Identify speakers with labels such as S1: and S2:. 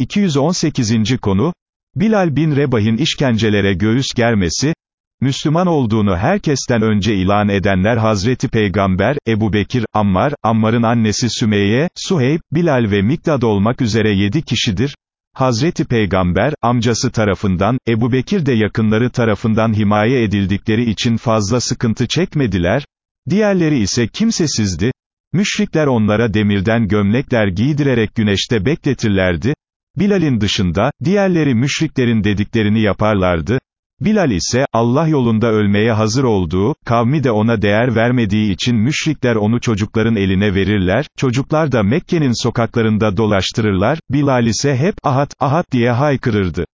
S1: 218. konu, Bilal bin Rebah'in işkencelere göğüs germesi, Müslüman olduğunu herkesten önce ilan edenler Hazreti Peygamber, Ebu Bekir, Ammar, Ammar'ın annesi Sümeyye, Suheyb, Bilal ve Mikdad olmak üzere yedi kişidir. Hazreti Peygamber, amcası tarafından, Ebu Bekir de yakınları tarafından himaye edildikleri için fazla sıkıntı çekmediler, diğerleri ise kimsesizdi, müşrikler onlara demirden gömlekler giydirerek güneşte bekletirlerdi, Bilal'in dışında, diğerleri müşriklerin dediklerini yaparlardı, Bilal ise, Allah yolunda ölmeye hazır olduğu, kavmi de ona değer vermediği için müşrikler onu çocukların eline verirler, çocuklar da Mekke'nin sokaklarında dolaştırırlar, Bilal ise hep, ahat, ahat diye haykırırdı.